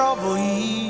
trovo io.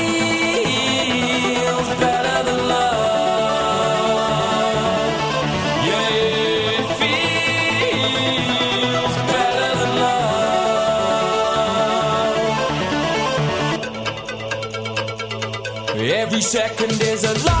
second is a lifetime,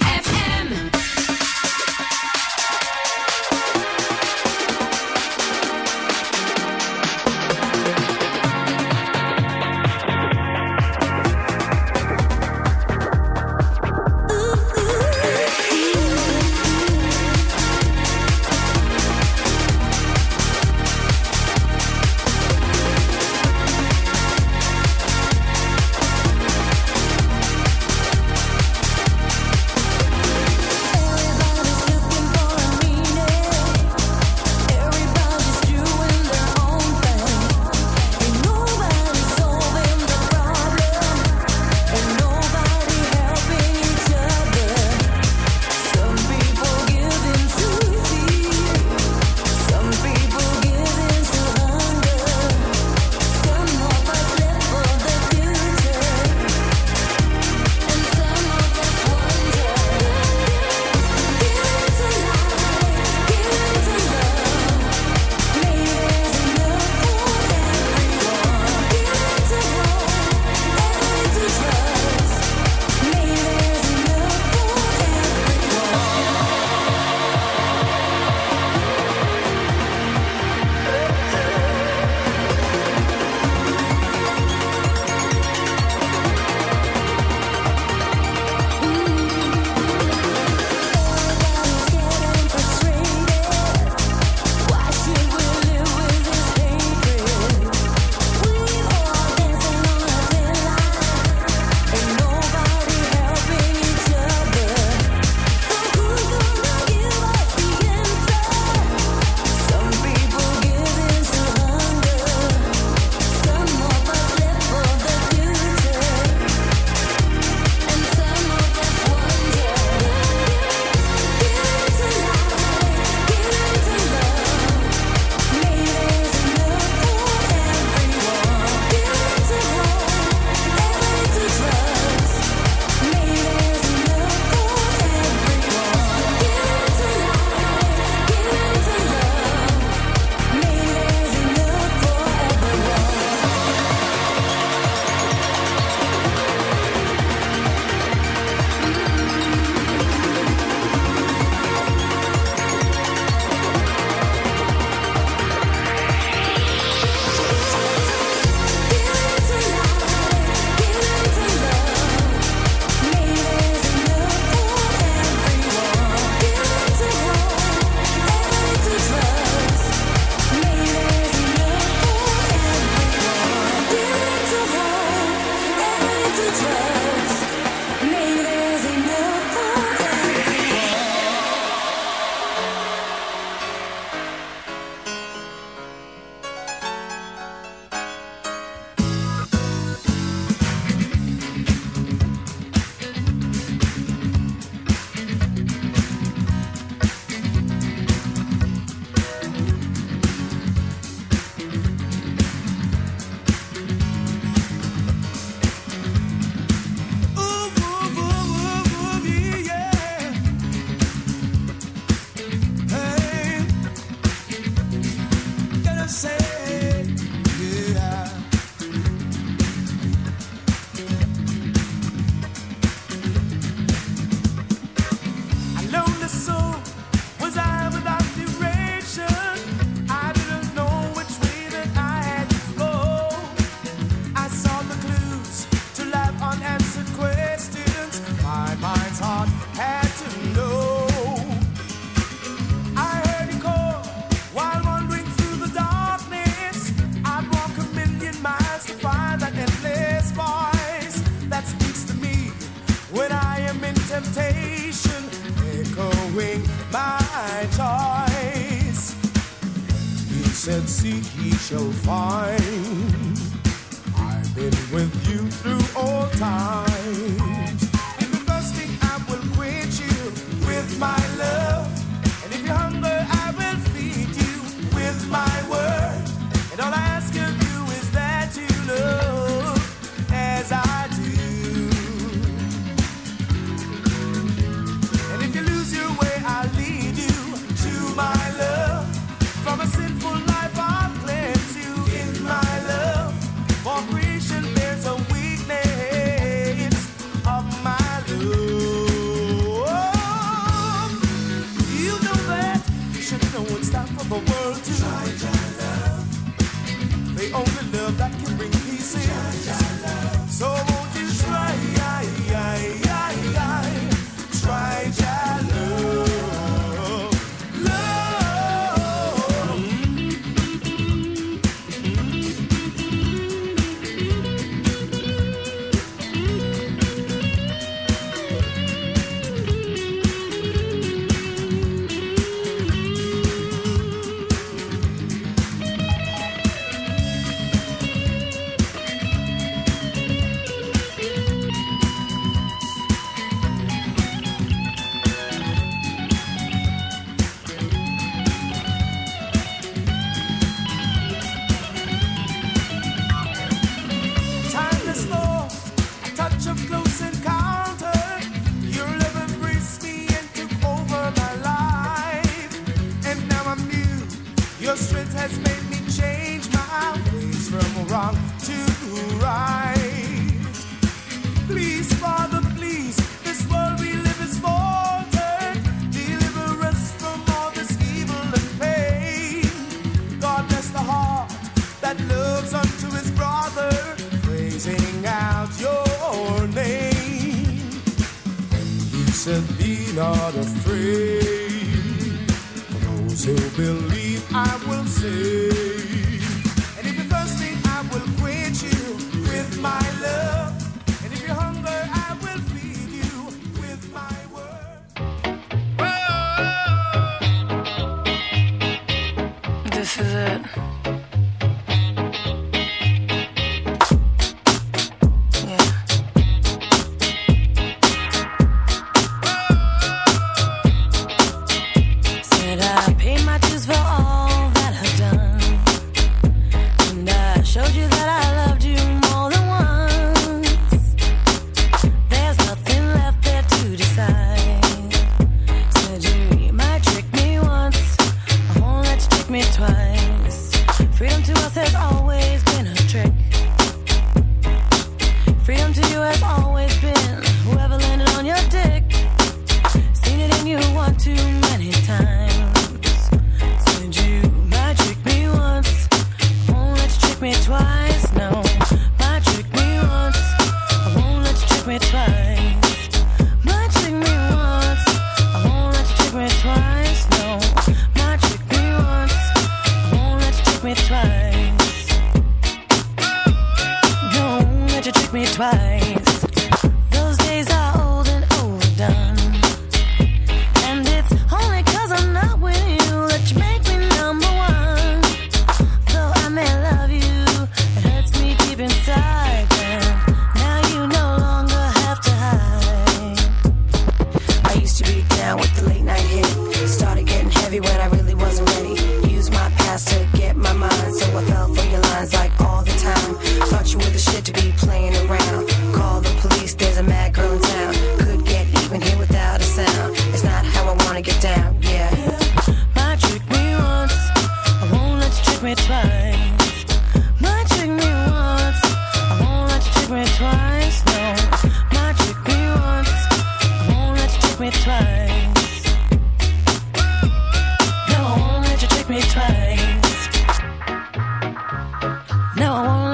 to love.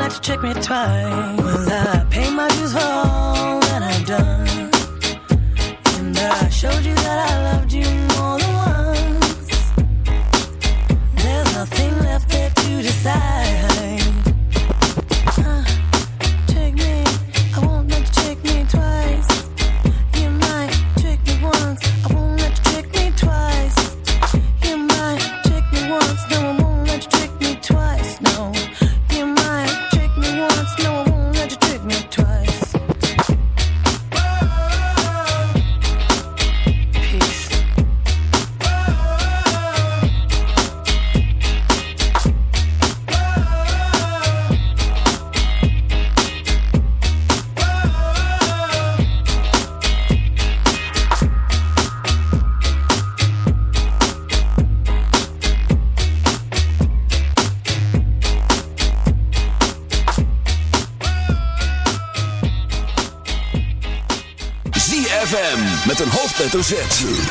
to trick me twice. Will I pay my dues for? hoofdletter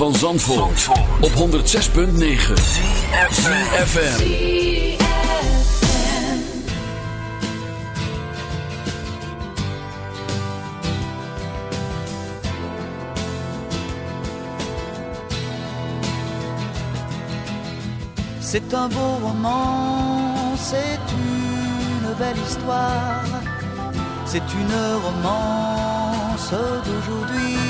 van Zandvoort, op 106.9 CFFM C'est un beau roman, c'est une belle histoire, c'est une romance d'aujourd'hui.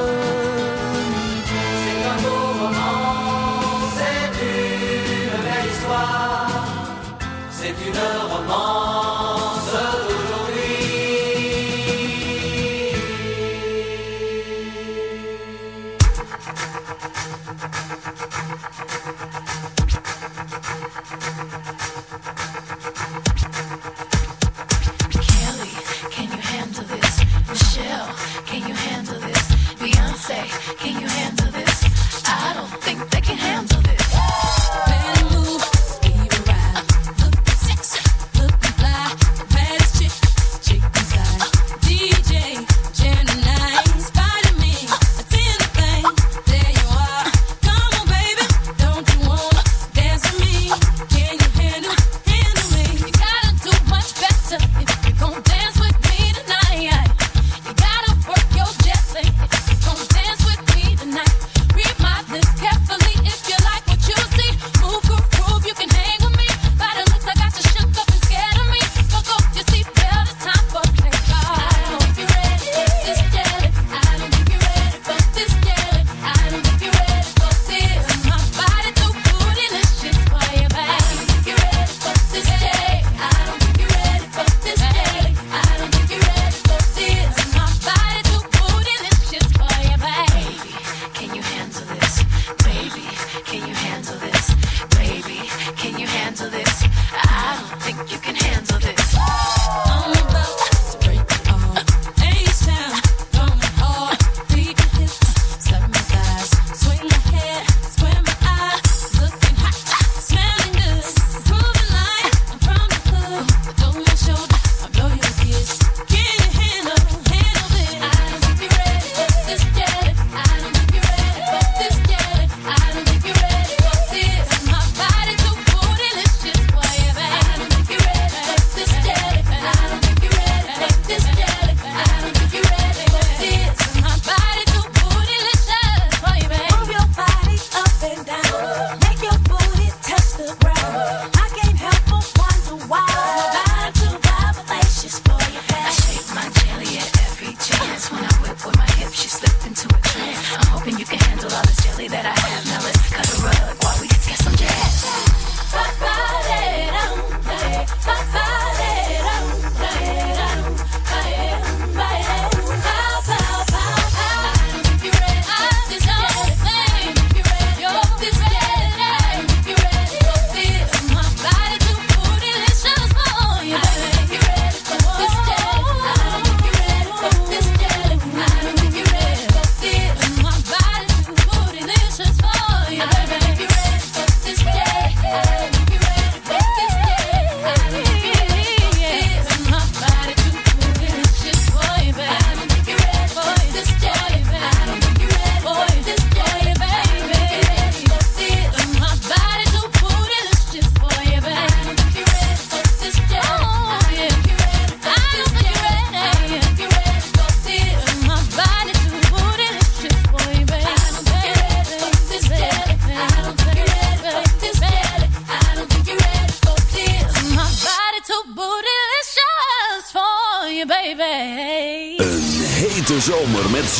une romance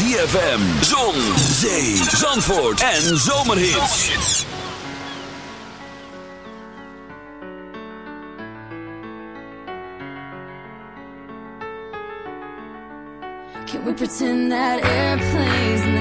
ZFM, zon, zee, zandvoort en zomerhits. We pretend that airplanes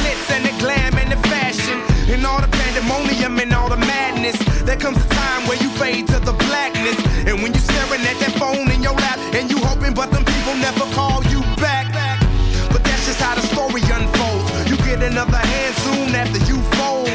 pandemonium and all the madness, there comes a time where you fade to the blackness. And when you're staring at that phone in your lap, and you hoping, but them people never call you back. But that's just how the story unfolds. You get another hand soon after you fold.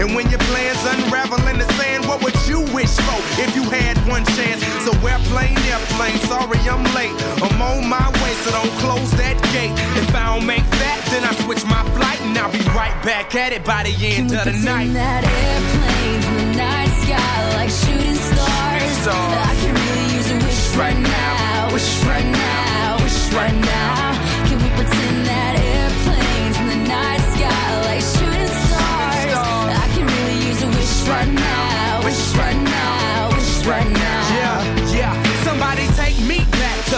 And when your plans unravel in the sand, what would you wish for if you had one chance? So we're airplane, airplane, sorry I'm late. I'm on my way, so don't close that gate. If I don't make that, then I switch my flight and I'll be right back at it by the end of the night. That airplanes in the night sky like shooting stars. stars. I could really use a wish right now, wish right now, wish right now. Can we pretend that airplanes in the night sky like shooting stars? I could really use a wish right now, wish right now, wish right now.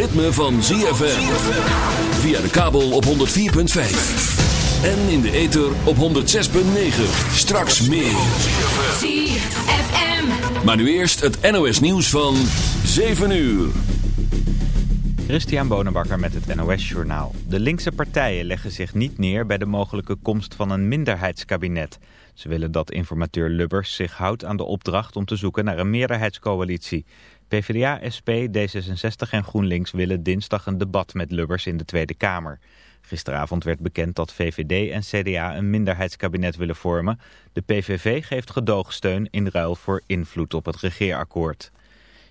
Ritme van ZFM. Via de kabel op 104.5. En in de ether op 106.9. Straks meer. ZFM. Maar nu eerst het NOS nieuws van 7 uur. Christian Bonenbakker met het NOS Journaal. De linkse partijen leggen zich niet neer bij de mogelijke komst van een minderheidskabinet. Ze willen dat informateur Lubbers zich houdt aan de opdracht om te zoeken naar een meerderheidscoalitie. PvdA, SP, D66 en GroenLinks willen dinsdag een debat met Lubbers in de Tweede Kamer. Gisteravond werd bekend dat VVD en CDA een minderheidskabinet willen vormen. De PVV geeft gedoogsteun in ruil voor invloed op het regeerakkoord.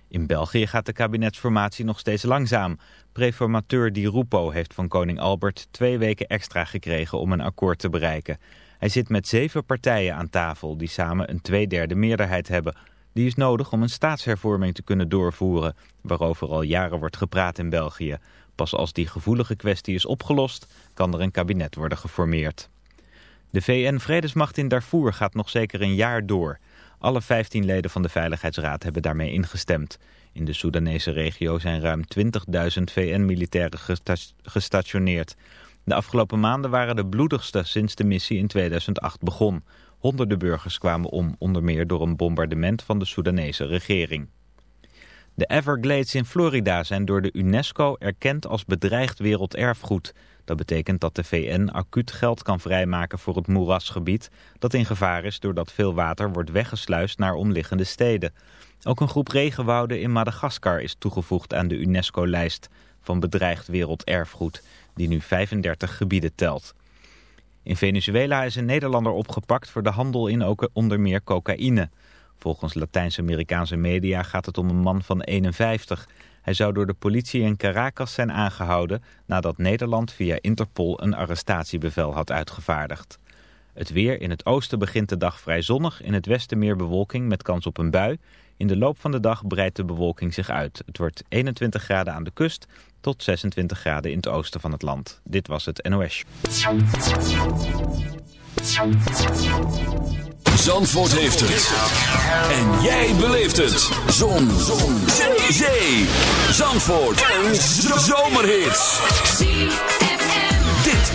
In België gaat de kabinetsformatie nog steeds langzaam. Preformateur Di Rupo heeft van koning Albert twee weken extra gekregen om een akkoord te bereiken. Hij zit met zeven partijen aan tafel die samen een tweederde meerderheid hebben. Die is nodig om een staatshervorming te kunnen doorvoeren, waarover al jaren wordt gepraat in België. Pas als die gevoelige kwestie is opgelost, kan er een kabinet worden geformeerd. De VN-vredesmacht in Darfur gaat nog zeker een jaar door. Alle 15 leden van de Veiligheidsraad hebben daarmee ingestemd. In de Soedanese regio zijn ruim 20.000 VN-militairen gestationeerd. De afgelopen maanden waren de bloedigste sinds de missie in 2008 begon. Honderden burgers kwamen om, onder meer door een bombardement van de Soedanese regering. De Everglades in Florida zijn door de UNESCO erkend als bedreigd werelderfgoed. Dat betekent dat de VN acuut geld kan vrijmaken voor het moerasgebied... dat in gevaar is doordat veel water wordt weggesluist naar omliggende steden. Ook een groep regenwouden in Madagaskar is toegevoegd aan de UNESCO-lijst... van bedreigd werelderfgoed, die nu 35 gebieden telt. In Venezuela is een Nederlander opgepakt voor de handel in onder meer cocaïne. Volgens Latijns-Amerikaanse media gaat het om een man van 51. Hij zou door de politie in Caracas zijn aangehouden nadat Nederland via Interpol een arrestatiebevel had uitgevaardigd. Het weer in het oosten begint de dag vrij zonnig, in het westen meer bewolking met kans op een bui. In de loop van de dag breidt de bewolking zich uit. Het wordt 21 graden aan de kust tot 26 graden in het oosten van het land. Dit was het NOS. Zandvoort heeft het. En jij beleeft het. Zon. Zon. Zee. Zandvoort. Een zomerhit.